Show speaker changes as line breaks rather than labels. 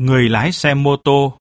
người lái xe mô tô.